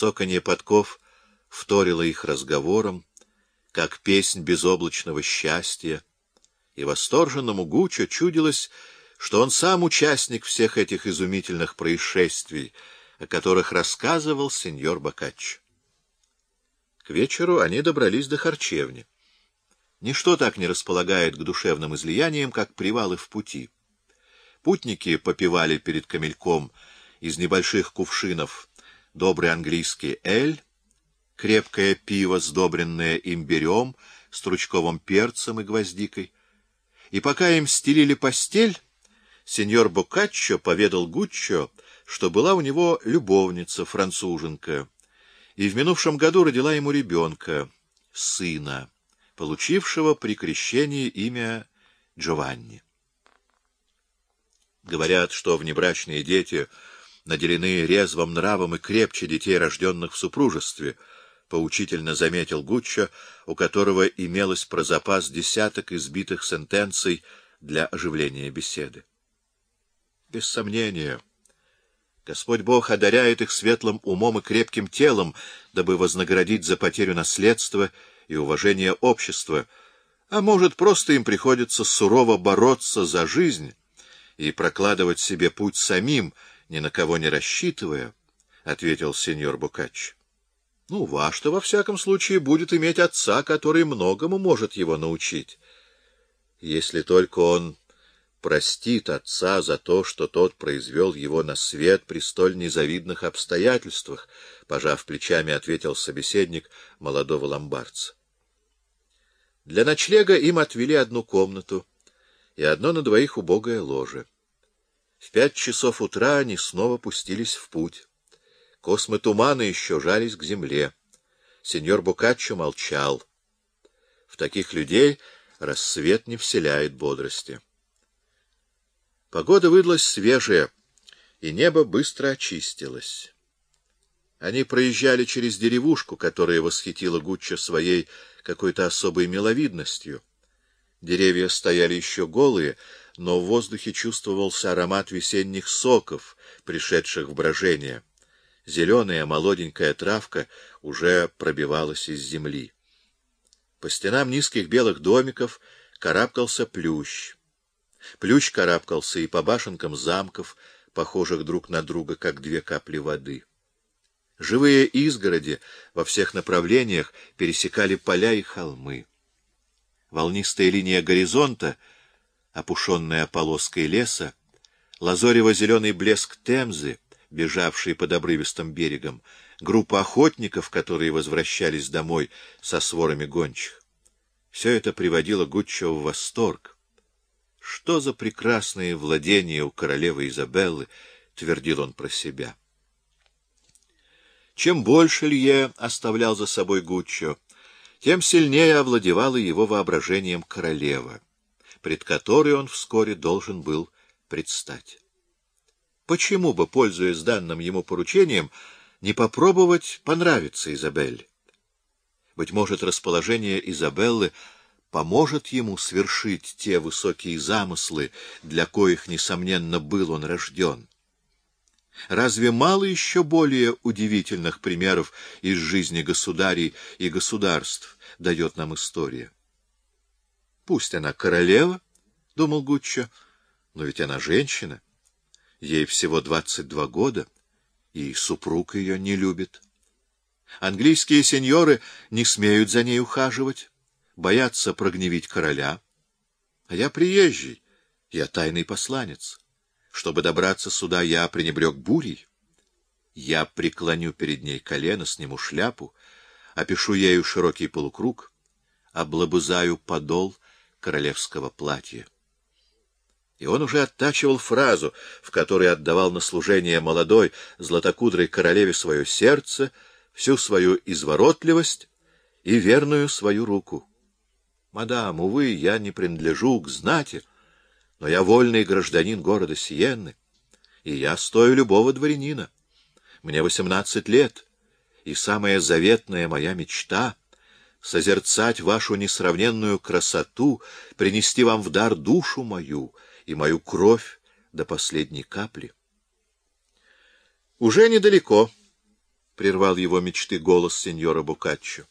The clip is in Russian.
Цоканье подков вторило их разговором, как песнь безоблачного счастья, и восторженному Гуччо чудилось, что он сам участник всех этих изумительных происшествий, о которых рассказывал сеньор Бокаччо. К вечеру они добрались до харчевни. Ничто так не располагает к душевным излияниям, как привалы в пути. Путники попивали перед камельком из небольших кувшинов добрый английский эль, крепкое пиво, сдобренное имбирем, стручковым перцем и гвоздикой. И пока им стелили постель, сеньор Боккаччо поведал Гуччо, что была у него любовница, француженка, и в минувшем году родила ему ребенка, сына, получившего при крещении имя Джованни. Говорят, что внебрачные дети наделены резвым нравом и крепче детей, рожденных в супружестве, поучительно заметил Гуччо, у которого имелось про запас десяток избитых сентенций для оживления беседы. Без сомнения, Господь Бог одаряет их светлым умом и крепким телом, дабы вознаградить за потерю наследства и уважение общества, а может, просто им приходится сурово бороться за жизнь и прокладывать себе путь самим, ни на кого не рассчитывая, — ответил сеньор Букач. — Ну, ваш-то, во всяком случае, будет иметь отца, который многому может его научить. Если только он простит отца за то, что тот произвел его на свет при столь незавидных обстоятельствах, — пожав плечами, ответил собеседник молодого ломбардца. Для ночлега им отвели одну комнату и одно на двоих убогое ложе. В пять часов утра они снова пустились в путь. Космы тумана еще жались к земле. Сеньор Букаччо молчал. В таких людей рассвет не вселяет бодрости. Погода выдалась свежая, и небо быстро очистилось. Они проезжали через деревушку, которая восхитила Гуччо своей какой-то особой миловидностью. Деревья стояли еще голые, но в воздухе чувствовался аромат весенних соков, пришедших в брожение. Зеленая молоденькая травка уже пробивалась из земли. По стенам низких белых домиков карабкался плющ. Плющ карабкался и по башенкам замков, похожих друг на друга, как две капли воды. Живые изгороди во всех направлениях пересекали поля и холмы. Волнистая линия горизонта, опушенная полоской леса, лазорево-зеленый блеск Темзы, бежавший под обрывистым берегом, группа охотников, которые возвращались домой со сворами гончих. Все это приводило Гуччо в восторг. Что за прекрасные владения у королевы Изабеллы, — твердил он про себя. Чем больше Лье оставлял за собой Гуччо, тем сильнее овладевала его воображением королева, пред которой он вскоре должен был предстать. Почему бы, пользуясь данным ему поручением, не попробовать понравиться Изабелле? Быть может, расположение Изабеллы — поможет ему свершить те высокие замыслы, для коих, несомненно, был он рожден. Разве мало еще более удивительных примеров из жизни государей и государств дает нам история? Пусть она королева, — думал Гуччо, — но ведь она женщина. Ей всего двадцать два года, и супруг ее не любит. Английские сеньоры не смеют за ней ухаживать боятся прогневить короля. А я приезжий, я тайный посланец. Чтобы добраться сюда, я пренебрег бурей. Я преклоню перед ней колено, сниму шляпу, опишу ею широкий полукруг, облобызаю подол королевского платья. И он уже оттачивал фразу, в которой отдавал на служение молодой, златокудрой королеве свое сердце, всю свою изворотливость и верную свою руку. Мадам, увы, я не принадлежу к знати, но я вольный гражданин города Сиенны, и я стою любого дворянина. Мне восемнадцать лет, и самая заветная моя мечта — созерцать вашу несравненную красоту, принести вам в дар душу мою и мою кровь до последней капли. Уже недалеко. прервал его мечты голос сеньора Букаччо.